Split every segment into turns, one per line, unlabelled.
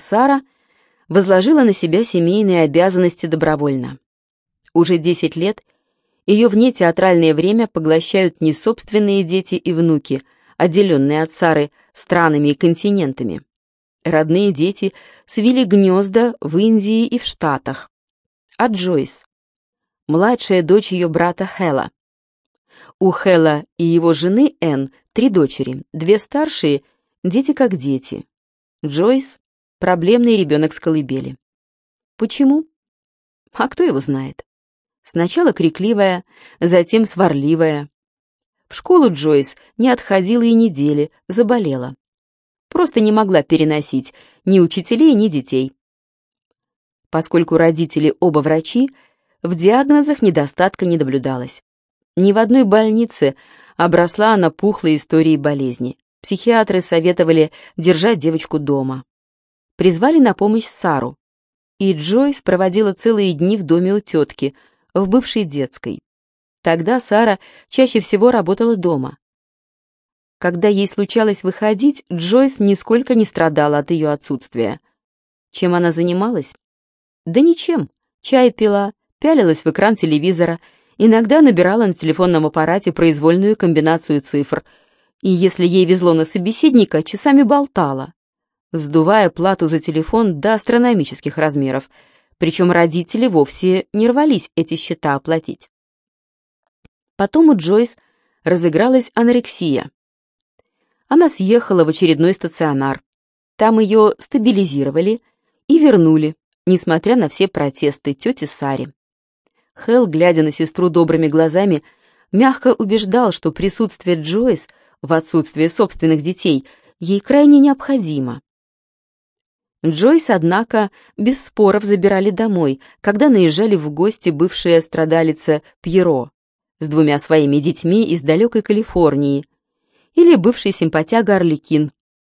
Сара возложила на себя семейные обязанности добровольно. Уже 10 лет ее вне театральное время поглощают не собственные дети и внуки, отделенные от Сары странами и континентами. Родные дети свили гнезда в Индии и в Штатах. А Джойс, младшая дочь ее брата Хэла. У Хэла и его жены Энн три дочери, две старшие — дети как дети. Джойс — проблемный ребенок с колыбели. Почему? А кто его знает? Сначала крикливая, затем сварливая. В школу Джойс не отходила и недели, заболела. Просто не могла переносить ни учителей, ни детей. Поскольку родители оба врачи, в диагнозах недостатка не наблюдалось. Ни в одной больнице обросла она пухлой историей болезни. Психиатры советовали держать девочку дома. Призвали на помощь Сару. И Джойс проводила целые дни в доме у тетки, в бывшей детской. Тогда Сара чаще всего работала дома. Когда ей случалось выходить, Джойс нисколько не страдала от ее отсутствия. Чем она занималась? Да ничем. Чай пила, пялилась в экран телевизора, иногда набирала на телефонном аппарате произвольную комбинацию цифр, и если ей везло на собеседника, часами болтала, вздувая плату за телефон до астрономических размеров, причем родители вовсе не рвались эти счета оплатить. Потом у Джойс разыгралась анорексия. Она съехала в очередной стационар. Там ее стабилизировали и вернули, несмотря на все протесты тети Сари. Хелл, глядя на сестру добрыми глазами, мягко убеждал, что присутствие Джойс в отсутствие собственных детей ей крайне необходимо. Джойс, однако, без споров забирали домой, когда наезжали в гости бывшая страдалица Пьеро с двумя своими детьми из далекой Калифорнии, или бывший симпатяга Орликин,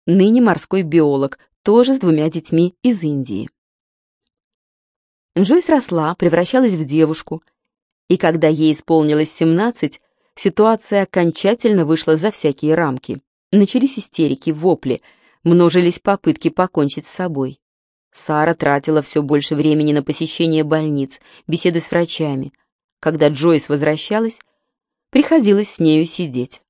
ныне морской биолог, тоже с двумя детьми из Индии. Джойс росла, превращалась в девушку, и когда ей исполнилось 17, ситуация окончательно вышла за всякие рамки. Начались истерики, вопли, множились попытки покончить с собой. Сара тратила все больше времени на посещение больниц, беседы с врачами. Когда Джойс возвращалась, приходилось с нею сидеть.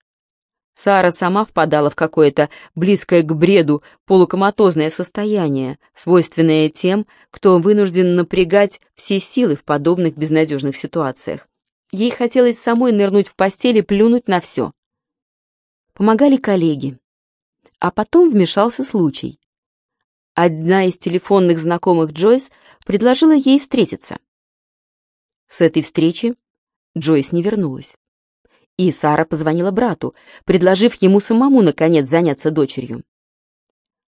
Сара сама впадала в какое-то близкое к бреду полукоматозное состояние, свойственное тем, кто вынужден напрягать все силы в подобных безнадежных ситуациях. Ей хотелось самой нырнуть в постель и плюнуть на все. Помогали коллеги. А потом вмешался случай. Одна из телефонных знакомых Джойс предложила ей встретиться. С этой встречи Джойс не вернулась. И Сара позвонила брату, предложив ему самому, наконец, заняться дочерью.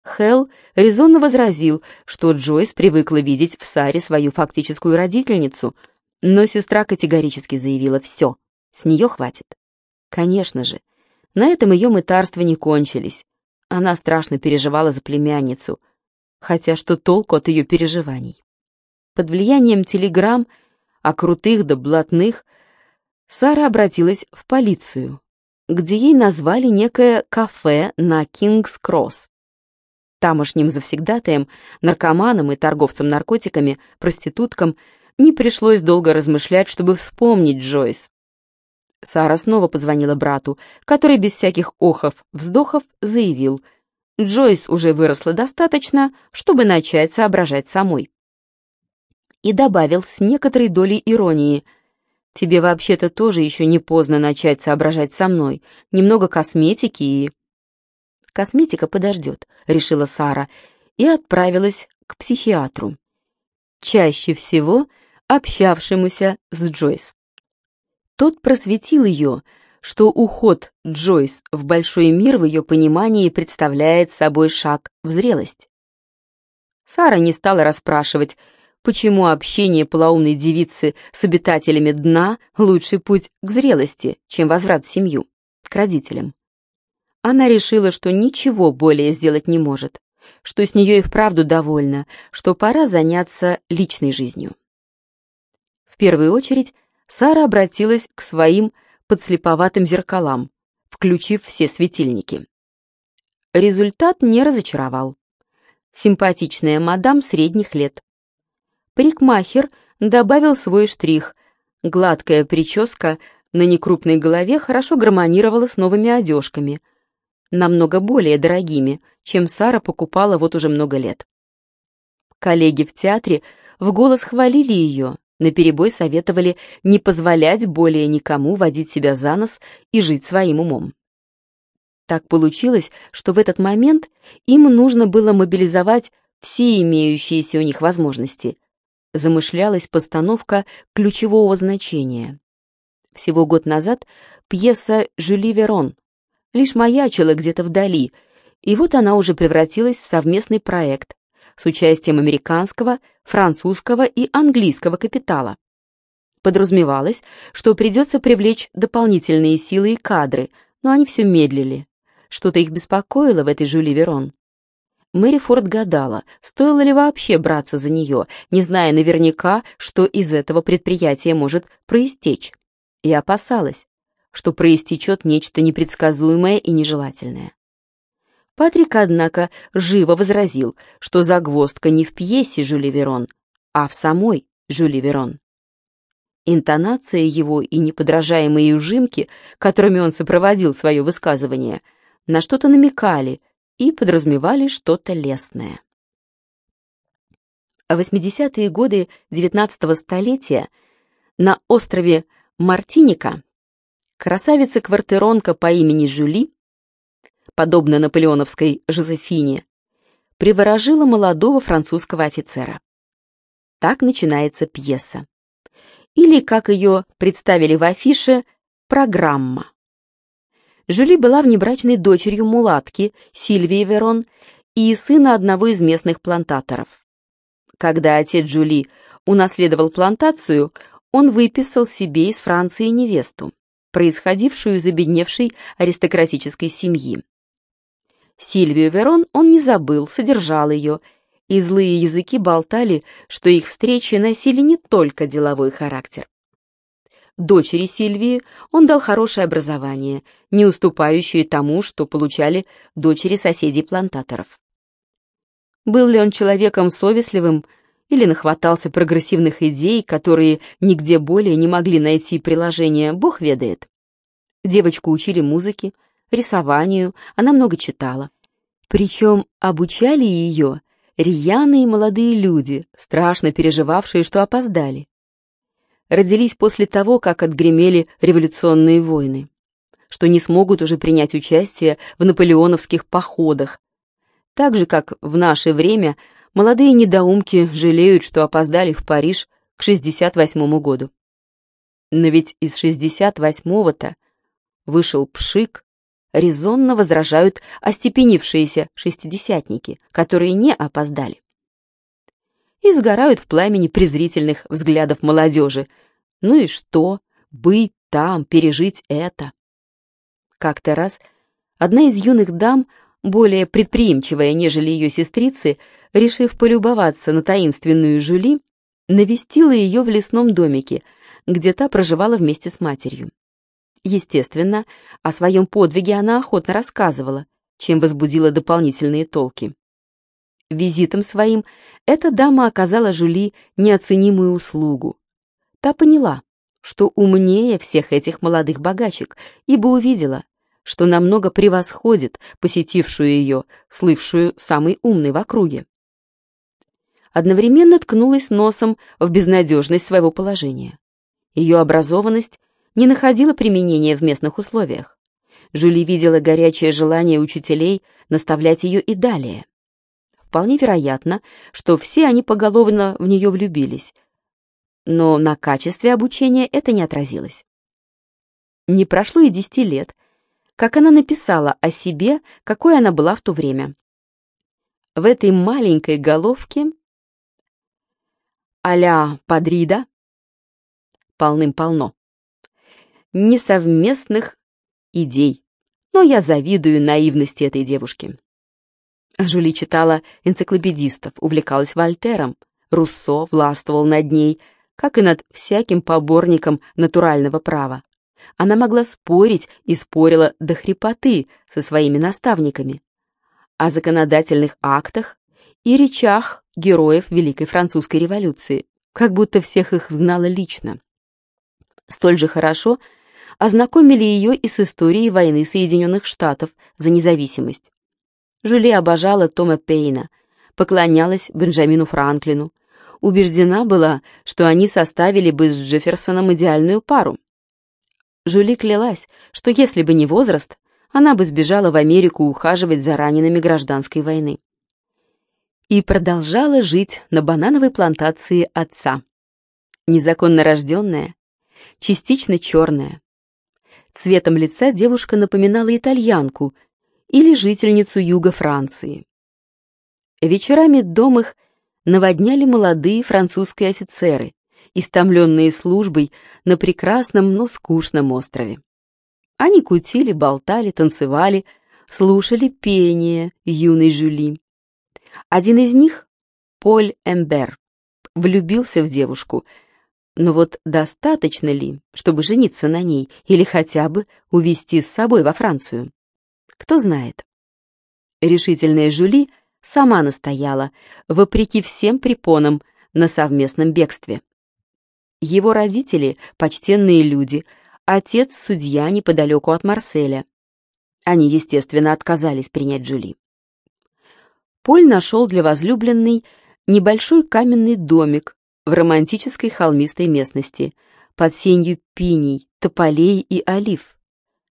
Хелл резонно возразил, что Джойс привыкла видеть в Саре свою фактическую родительницу, но сестра категорически заявила «все, с нее хватит». Конечно же, на этом ее мытарства не кончились. Она страшно переживала за племянницу, хотя что толку от ее переживаний? Под влиянием телеграмм о крутых да блатных Сара обратилась в полицию, где ей назвали некое кафе на Кингс-Кросс. Тамошним завсегдатаем, наркоманам и торговцам наркотиками, проституткам не пришлось долго размышлять, чтобы вспомнить Джойс. Сара снова позвонила брату, который без всяких охов-вздохов заявил, Джойс уже выросла достаточно, чтобы начать соображать самой. И добавил с некоторой долей иронии, Тебе вообще-то тоже еще не поздно начать соображать со мной. Немного косметики и...» «Косметика подождет», — решила Сара и отправилась к психиатру. Чаще всего общавшемуся с Джойс. Тот просветил ее, что уход Джойс в большой мир в ее понимании представляет собой шаг в зрелость. Сара не стала расспрашивать, почему общение полоумной девицы с обитателями дна — лучший путь к зрелости, чем возврат в семью, к родителям. Она решила, что ничего более сделать не может, что с нее и вправду довольна, что пора заняться личной жизнью. В первую очередь Сара обратилась к своим подслеповатым зеркалам, включив все светильники. Результат не разочаровал. симпатичная мадам средних лет. Парикмахер добавил свой штрих. Гладкая прическа на некрупной голове хорошо гармонировала с новыми одежками, намного более дорогими, чем Сара покупала вот уже много лет. Коллеги в театре в голос хвалили ее, наперебой советовали не позволять более никому водить себя за нос и жить своим умом. Так получилось, что в этот момент им нужно было мобилизовать все имеющиеся у них возможности. Замышлялась постановка ключевого значения. Всего год назад пьеса «Жюли Верон» лишь маячила где-то вдали, и вот она уже превратилась в совместный проект с участием американского, французского и английского капитала. Подразумевалось, что придется привлечь дополнительные силы и кадры, но они все медлили. Что-то их беспокоило в этой Жюли Верон. Мэри Форд гадала, стоило ли вообще браться за нее, не зная наверняка, что из этого предприятия может проистечь, и опасалась, что проистечет нечто непредсказуемое и нежелательное. Патрик, однако, живо возразил, что загвоздка не в пьесе Жюли Верон, а в самой Жюли Верон. Интонация его и неподражаемые ужимки, которыми он сопроводил свое высказывание, на что-то намекали и подразумевали что-то лестное. В 80-е годы XIX столетия на острове Мартиника красавица-квартиронка по имени Жюли подобно наполеоновской Жозефине, приворожила молодого французского офицера. Так начинается пьеса. Или, как ее представили в афише, программа. Жюли была внебрачной дочерью мулатки Сильвии Верон и сына одного из местных плантаторов. Когда отец Жюли унаследовал плантацию, он выписал себе из Франции невесту, происходившую из обедневшей аристократической семьи. Сильвию Верон он не забыл, содержал ее, и злые языки болтали, что их встречи носили не только деловой характер. Дочери Сильвии он дал хорошее образование, не уступающее тому, что получали дочери соседей-плантаторов. Был ли он человеком совестливым или нахватался прогрессивных идей, которые нигде более не могли найти приложения, бог ведает. Девочку учили музыке, рисованию, она много читала. Причем обучали ее рьяные молодые люди, страшно переживавшие, что опоздали. Родились после того, как отгремели революционные войны, что не смогут уже принять участие в наполеоновских походах, так же, как в наше время молодые недоумки жалеют, что опоздали в Париж к 68 году. Но ведь из 68-го-то вышел Пшик, резонно возражают остепенившиеся шестидесятники, которые не опоздали. И сгорают в пламени презрительных взглядов молодежи. Ну и что? Быть там, пережить это. Как-то раз одна из юных дам, более предприимчивая, нежели ее сестрицы, решив полюбоваться на таинственную Жюли, навестила ее в лесном домике, где та проживала вместе с матерью. Естественно, о своем подвиге она охотно рассказывала, чем возбудила дополнительные толки. Визитом своим эта дама оказала Жули неоценимую услугу. Та поняла, что умнее всех этих молодых богачек, ибо увидела, что намного превосходит посетившую ее, слывшую самой умной в округе. Одновременно ткнулась носом в безнадежность своего положения. Ее образованность не находила применения в местных условиях. Жюли видела горячее желание учителей наставлять ее и далее. Вполне вероятно, что все они поголовно в нее влюбились, но на качестве обучения это не отразилось. Не прошло и десяти лет, как она написала о себе, какой она была в то время. В этой маленькой головке а-ля Падрида полным-полно несовместных идей, но я завидую наивности этой девушки. Жули читала энциклопедистов, увлекалась Вольтером, Руссо властвовал над ней, как и над всяким поборником натурального права. Она могла спорить и спорила до хрипоты со своими наставниками. О законодательных актах и речах героев Великой Французской революции, как будто всех их знала лично. Столь же хорошо ознакомили ее и с историей войны Соединенных Штатов за независимость. Жюли обожала Тома Пейна, поклонялась Бенджамину Франклину, убеждена была, что они составили бы с Джефферсоном идеальную пару. Жюли клялась, что если бы не возраст, она бы сбежала в Америку ухаживать за ранеными гражданской войны. И продолжала жить на банановой плантации отца. Незаконно рожденная, частично черная. Цветом лица девушка напоминала итальянку или жительницу юга Франции. Вечерами дом их наводняли молодые французские офицеры, истомленные службой на прекрасном, но скучном острове. Они кутили, болтали, танцевали, слушали пение юной Жюли. Один из них, Поль Эмбер, влюбился в девушку, но вот достаточно ли, чтобы жениться на ней или хотя бы увезти с собой во Францию? Кто знает. Решительная Жюли сама настояла, вопреки всем препонам, на совместном бегстве. Его родители — почтенные люди, отец — судья неподалеку от Марселя. Они, естественно, отказались принять Джули. Поль нашел для возлюбленной небольшой каменный домик в романтической холмистой местности под сенью пиней, тополей и олив,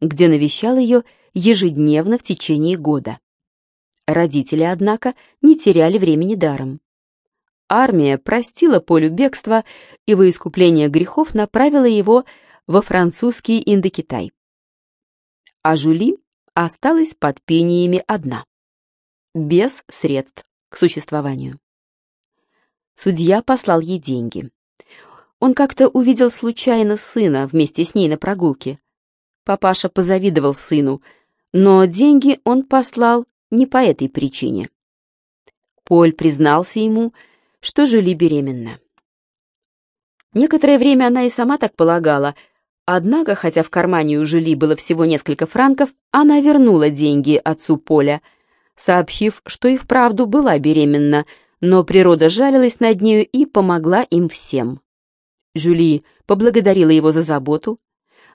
где навещал ее ежедневно в течение года. Родители, однако, не теряли времени даром армия простила Полю бегство и во искупление грехов направила его во французский Индокитай. А Жули осталась под пениями одна, без средств к существованию. Судья послал ей деньги. Он как-то увидел случайно сына вместе с ней на прогулке. Папаша позавидовал сыну, но деньги он послал не по этой причине. Поль признался ему, что Жюли беременна. Некоторое время она и сама так полагала, однако, хотя в кармане у Жюли было всего несколько франков, она вернула деньги отцу Поля, сообщив, что и вправду была беременна, но природа жалилась над нею и помогла им всем. Жюли поблагодарила его за заботу,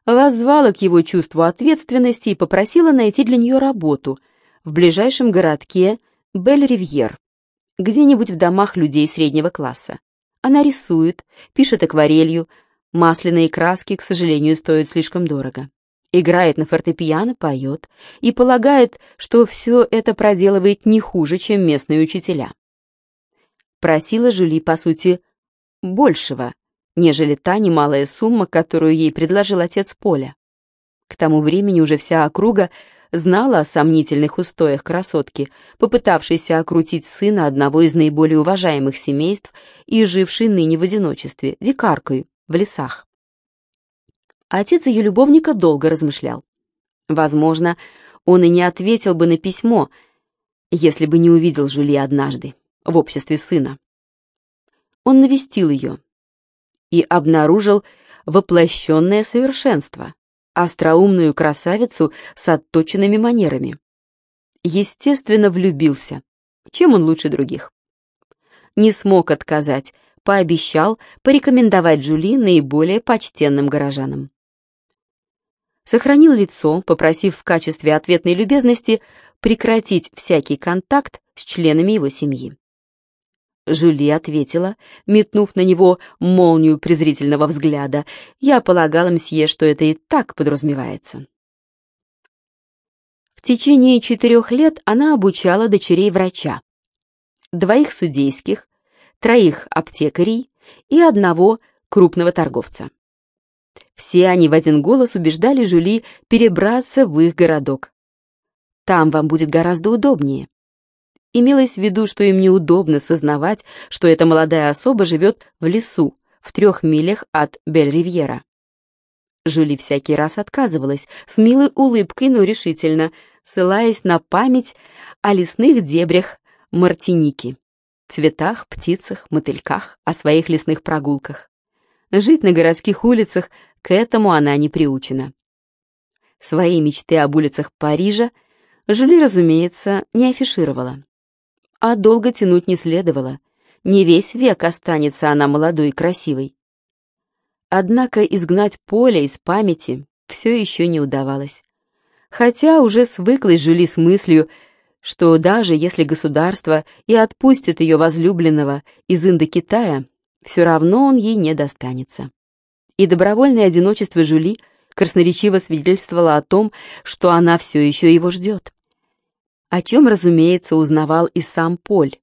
воззвала к его чувству ответственности и попросила найти для нее работу в ближайшем городке Бель-Ривьер где-нибудь в домах людей среднего класса. Она рисует, пишет акварелью, масляные краски, к сожалению, стоят слишком дорого. Играет на фортепиано, поет и полагает, что все это проделывает не хуже, чем местные учителя. Просила Жюли, по сути, большего, нежели та немалая сумма, которую ей предложил отец Поля. К тому времени уже вся округа знала о сомнительных устоях красотки, попытавшейся окрутить сына одного из наиболее уважаемых семейств и жившей ныне в одиночестве, дикаркой, в лесах. Отец ее любовника долго размышлял. Возможно, он и не ответил бы на письмо, если бы не увидел Жюли однажды в обществе сына. Он навестил ее и обнаружил воплощенное совершенство, остроумную красавицу с отточенными манерами. Естественно, влюбился. Чем он лучше других? Не смог отказать, пообещал порекомендовать Джули наиболее почтенным горожанам. Сохранил лицо, попросив в качестве ответной любезности прекратить всякий контакт с членами его семьи. Жюли ответила, метнув на него молнию презрительного взгляда. Я полагала, мсье, что это и так подразумевается. В течение четырех лет она обучала дочерей врача. Двоих судейских, троих аптекарей и одного крупного торговца. Все они в один голос убеждали Жюли перебраться в их городок. Там вам будет гораздо удобнее. Имелось в виду, что им неудобно сознавать, что эта молодая особа живет в лесу, в трех милях от Бель-Ривьера. Жюли всякий раз отказывалась, с милой улыбкой, но решительно, ссылаясь на память о лесных дебрях Мартиники, цветах, птицах, мотыльках, о своих лесных прогулках. Жить на городских улицах к этому она не приучена. Свои мечты об улицах Парижа Жюли, разумеется, не афишировала. А долго тянуть не следовало. Не весь век останется она молодой и красивой. Однако изгнать поле из памяти все еще не удавалось. Хотя уже свыклась Жюли с мыслью, что даже если государство и отпустит ее возлюбленного из Индокитая, все равно он ей не достанется. И добровольное одиночество Жюли красноречиво свидетельствовало о том, что она все еще его ждет. О чем, разумеется, узнавал и сам Поль,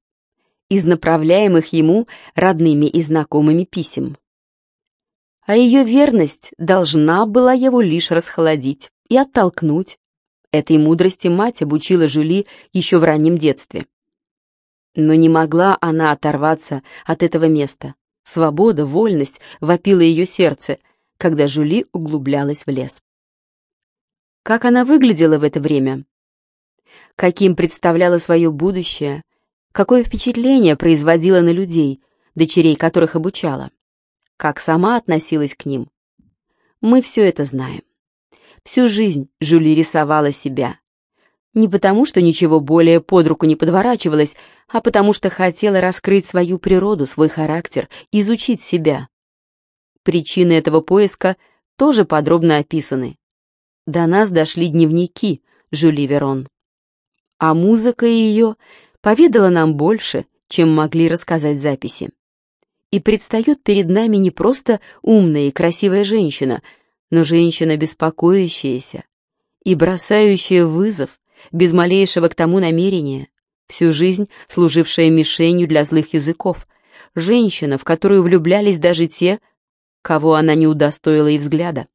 из направляемых ему родными и знакомыми писем. А ее верность должна была его лишь расхолодить и оттолкнуть. Этой мудрости мать обучила Жюли еще в раннем детстве. Но не могла она оторваться от этого места. Свобода, вольность вопила ее сердце, когда Жюли углублялась в лес. Как она выглядела в это время? Каким представляла свое будущее? Какое впечатление производила на людей, дочерей которых обучала? Как сама относилась к ним? Мы все это знаем. Всю жизнь Жюли рисовала себя. Не потому, что ничего более под руку не подворачивалось, а потому что хотела раскрыть свою природу, свой характер, изучить себя. Причины этого поиска тоже подробно описаны. До нас дошли дневники Жюли Верон. А музыка ее поведала нам больше, чем могли рассказать записи. И предстает перед нами не просто умная и красивая женщина, но женщина беспокоящаяся и бросающая вызов, без малейшего к тому намерения, всю жизнь служившая мишенью для злых языков, женщина, в которую влюблялись даже те, кого она не удостоила и взгляда.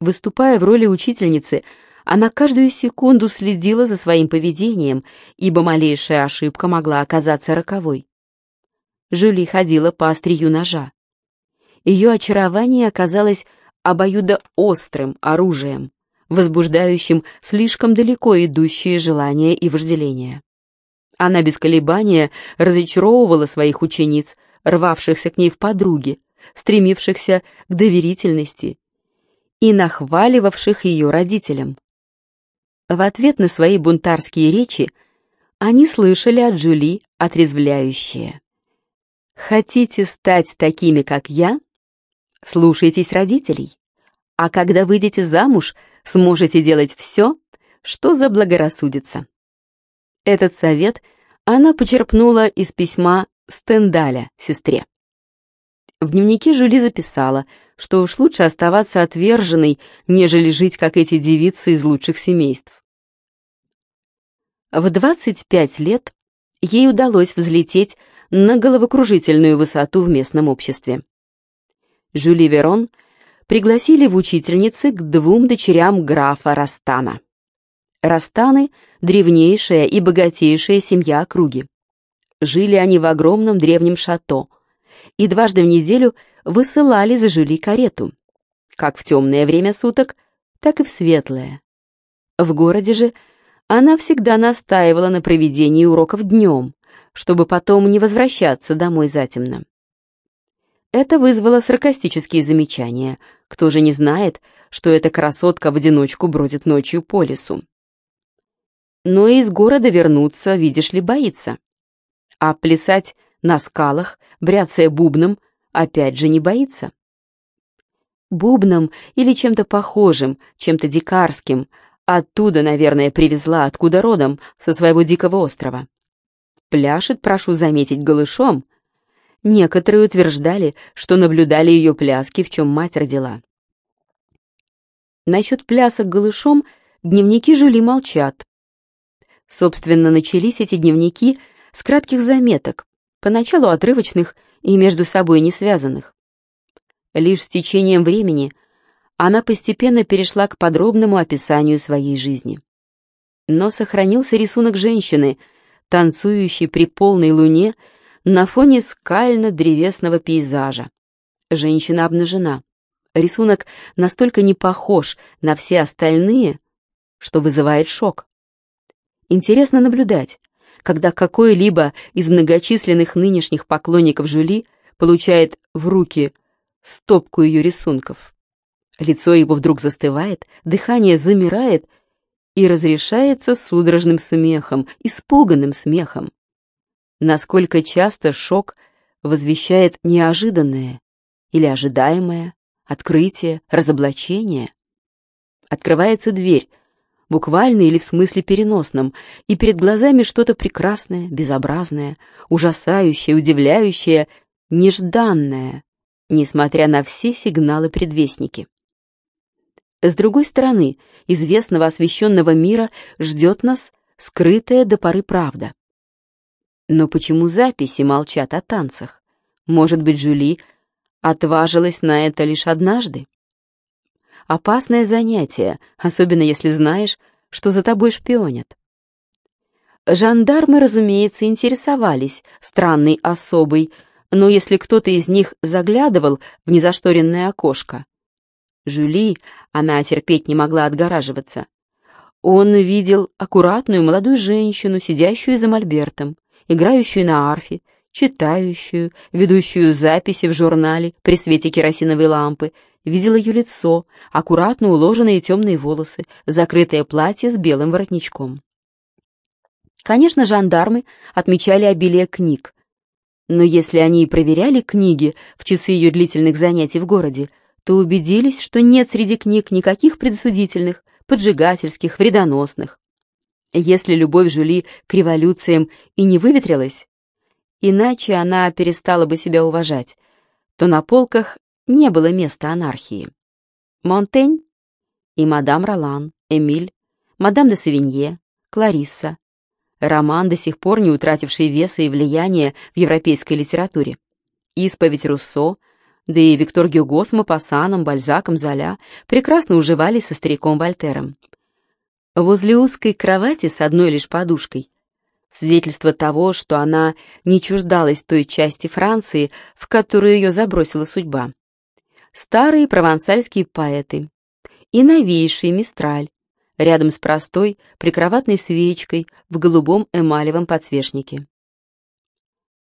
Выступая в роли учительницы, она каждую секунду следила за своим поведением, ибо малейшая ошибка могла оказаться роковой. Жюли ходила по острию ножа. Ее очарование оказалось обоюдоострым оружием, возбуждающим слишком далеко идущие желания и вожделения. Она без колебания разочаровывала своих учениц, рвавшихся к ней в подруги, стремившихся к доверительности и нахваливавших ее родителям. В ответ на свои бунтарские речи они слышали от Джули отрезвляющее. «Хотите стать такими, как я? Слушайтесь родителей. А когда выйдете замуж, сможете делать все, что заблагорассудится». Этот совет она почерпнула из письма Стендаля сестре. В дневнике Жюли записала, что уж лучше оставаться отверженной, нежели жить, как эти девицы из лучших семейств. В 25 лет ей удалось взлететь на головокружительную высоту в местном обществе. Жюли Верон пригласили в учительницы к двум дочерям графа Растана. Растаны — древнейшая и богатейшая семья округи. Жили они в огромном древнем шато и дважды в неделю высылали за Жюли карету, как в темное время суток, так и в светлое. В городе же — она всегда настаивала на проведении уроков днем, чтобы потом не возвращаться домой затемно. Это вызвало саркастические замечания. Кто же не знает, что эта красотка в одиночку бродит ночью по лесу? Но из города вернуться, видишь ли, боится. А плясать на скалах, бряцая бубном, опять же не боится. Бубном или чем-то похожим, чем-то дикарским, Оттуда, наверное, привезла, откуда родом, со своего дикого острова. Пляшет, прошу заметить, голышом. Некоторые утверждали, что наблюдали ее пляски, в чем мать родила. Насчет плясок голышом дневники Жюли молчат. Собственно, начались эти дневники с кратких заметок, поначалу отрывочных и между собой не связанных. Лишь с течением времени она постепенно перешла к подробному описанию своей жизни. Но сохранился рисунок женщины, танцующей при полной луне на фоне скально-древесного пейзажа. Женщина обнажена. Рисунок настолько не похож на все остальные, что вызывает шок. Интересно наблюдать, когда какой-либо из многочисленных нынешних поклонников Жюли получает в руки стопку ее рисунков. Лицо его вдруг застывает, дыхание замирает и разрешается судорожным смехом, испуганным смехом. насколько часто шок возвещает неожиданное или ожидаемое, открытие, разоблачение. Открывается дверь, буквально или в смысле переносном, и перед глазами что-то прекрасное, безобразное, ужасающее, удивляющее, нежданное, несмотря на все сигналы-предвестники. С другой стороны, известного освещенного мира ждет нас скрытая до поры правда. Но почему записи молчат о танцах? Может быть, Жюли отважилась на это лишь однажды? Опасное занятие, особенно если знаешь, что за тобой шпионят. Жандармы, разумеется, интересовались странной особой, но если кто-то из них заглядывал в незашторенное окошко, Жюли, она терпеть не могла отгораживаться, он видел аккуратную молодую женщину, сидящую за мольбертом, играющую на арфе, читающую, ведущую записи в журнале при свете керосиновой лампы, видела ее лицо, аккуратно уложенные темные волосы, закрытое платье с белым воротничком. Конечно, жандармы отмечали обилие книг, но если они и проверяли книги в часы ее длительных занятий в городе, то убедились, что нет среди книг никаких предсудительных, поджигательских, вредоносных. Если любовь Жюли к революциям и не выветрилась, иначе она перестала бы себя уважать, то на полках не было места анархии. Монтень и мадам Ролан, Эмиль, мадам де Савинье, Кларисса, роман, до сих пор не утративший веса и влияния в европейской литературе, исповедь Руссо, да и Виктор Гюго с Мапассаном, Бальзаком, Золя прекрасно уживались со стариком Вольтером. Возле узкой кровати с одной лишь подушкой свидетельство того, что она не чуждалась той части Франции, в которую ее забросила судьба. Старые провансальские поэты и новейший Мистраль, рядом с простой прикроватной свечкой в голубом эмалевом подсвечнике.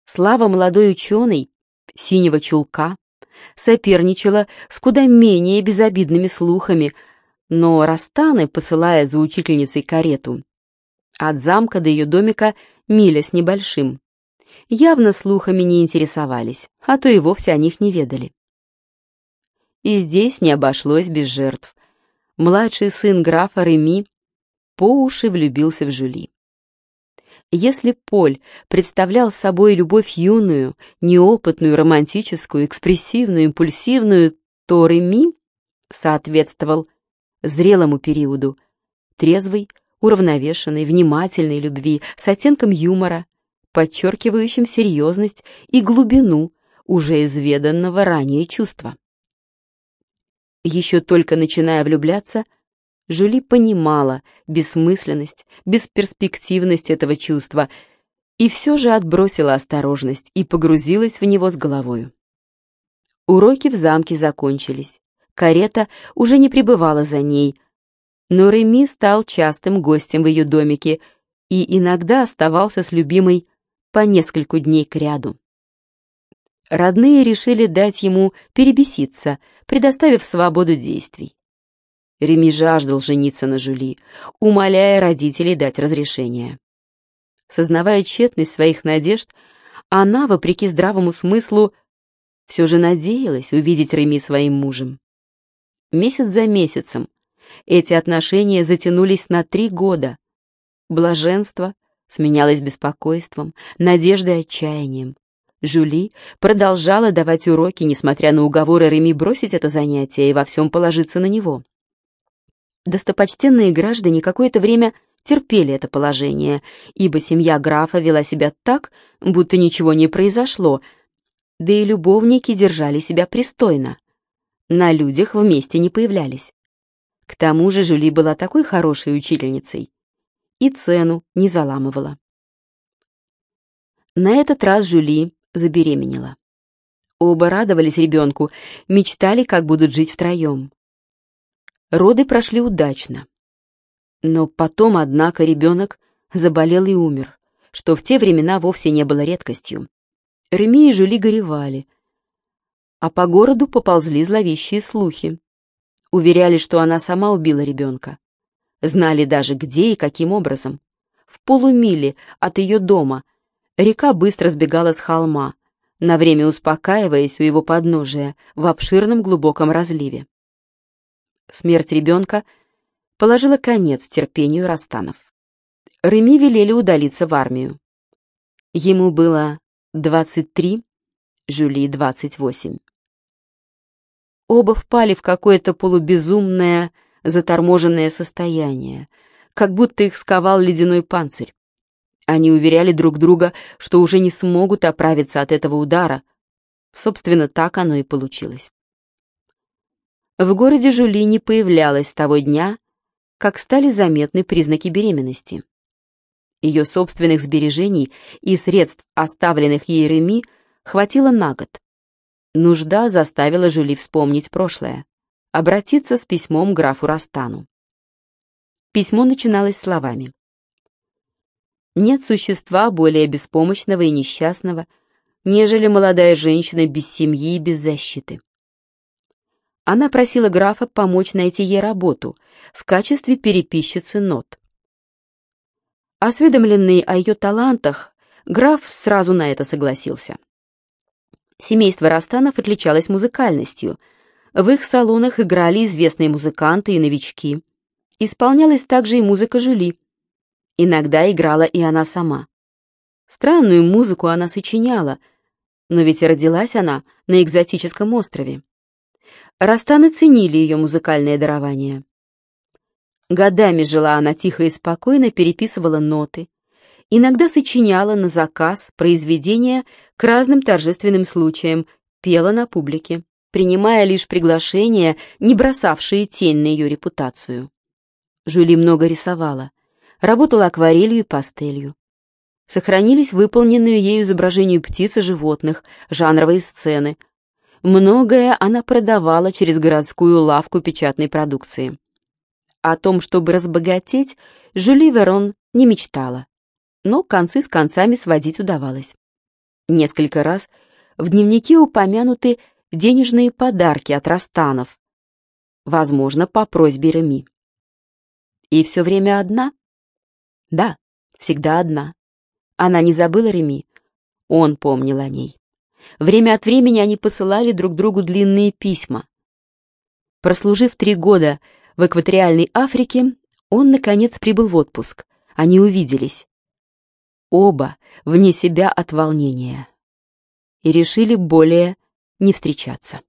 Слава молодой ученой, синего чулка, соперничала с куда менее безобидными слухами, но Растаны, посылая за учительницей карету, от замка до ее домика миля с небольшим, явно слухами не интересовались, а то и вовсе о них не ведали. И здесь не обошлось без жертв. Младший сын графа Реми по уши влюбился в Жюли. Если Поль представлял собой любовь юную, неопытную, романтическую, экспрессивную, импульсивную, то Реми соответствовал зрелому периоду, трезвой, уравновешенной, внимательной любви с оттенком юмора, подчеркивающим серьезность и глубину уже изведанного ранее чувства. Еще только начиная влюбляться, Жюли понимала бессмысленность, бесперспективность этого чувства и все же отбросила осторожность и погрузилась в него с головою. Уроки в замке закончились. Карета уже не пребывала за ней, но Реми стал частым гостем в ее домике и иногда оставался с любимой по нескольку дней кряду. Родные решили дать ему перебеситься, предоставив свободу действий. Реми жаждал жениться на Жюли, умоляя родителей дать разрешение. Сознавая тщетность своих надежд, она, вопреки здравому смыслу, все же надеялась увидеть Реми своим мужем. Месяц за месяцем эти отношения затянулись на три года. Блаженство сменялось беспокойством, надеждой отчаянием. Жюли продолжала давать уроки, несмотря на уговоры Реми бросить это занятие и во всем положиться на него. Достопочтенные граждане какое-то время терпели это положение, ибо семья графа вела себя так, будто ничего не произошло, да и любовники держали себя пристойно. На людях вместе не появлялись. К тому же Жюли была такой хорошей учительницей и цену не заламывала. На этот раз Жюли забеременела. Оба радовались ребенку, мечтали, как будут жить втроем. Роды прошли удачно. Но потом, однако, ребенок заболел и умер, что в те времена вовсе не было редкостью. Реми и Жюли горевали, а по городу поползли зловещие слухи. Уверяли, что она сама убила ребенка. Знали даже, где и каким образом. В полумиле от ее дома, Река быстро сбегала с холма, на время успокаиваясь у его подножия в обширном глубоком разливе. Смерть ребенка положила конец терпению Растанов. Реми велели удалиться в армию. Ему было 23, Жюли 28. Оба впали в какое-то полубезумное, заторможенное состояние, как будто их сковал ледяной панцирь. Они уверяли друг друга, что уже не смогут оправиться от этого удара. Собственно, так оно и получилось. В городе Жули не появлялась с того дня, как стали заметны признаки беременности. Ее собственных сбережений и средств, оставленных ей Реми, хватило на год. Нужда заставила Жюли вспомнить прошлое, обратиться с письмом графу Растану. Письмо начиналось словами. «Нет существа более беспомощного и несчастного, нежели молодая женщина без семьи и без защиты». Она просила графа помочь найти ей работу в качестве переписчицы нот. Осведомленный о ее талантах, граф сразу на это согласился. Семейство Растанов отличалось музыкальностью. В их салонах играли известные музыканты и новички. Исполнялась также и музыка Жюли. Иногда играла и она сама. Странную музыку она сочиняла, но ведь родилась она на экзотическом острове. Растаны ценили ее музыкальное дарование. Годами жила она тихо и спокойно, переписывала ноты. Иногда сочиняла на заказ произведения к разным торжественным случаям, пела на публике, принимая лишь приглашения, не бросавшие тень на ее репутацию. Жюли много рисовала, работала акварелью и пастелью. Сохранились выполненные ею изображения птиц и животных, жанровые сцены. Многое она продавала через городскую лавку печатной продукции. О том, чтобы разбогатеть, Жюли Верон не мечтала, но концы с концами сводить удавалось. Несколько раз в дневнике упомянуты денежные подарки от Растанов, возможно, по просьбе Реми. И все время одна? Да, всегда одна. Она не забыла Реми, он помнил о ней. Время от времени они посылали друг другу длинные письма. Прослужив три года в экваториальной Африке он, наконец, прибыл в отпуск. Они увиделись. Оба вне себя от волнения. И решили более не встречаться.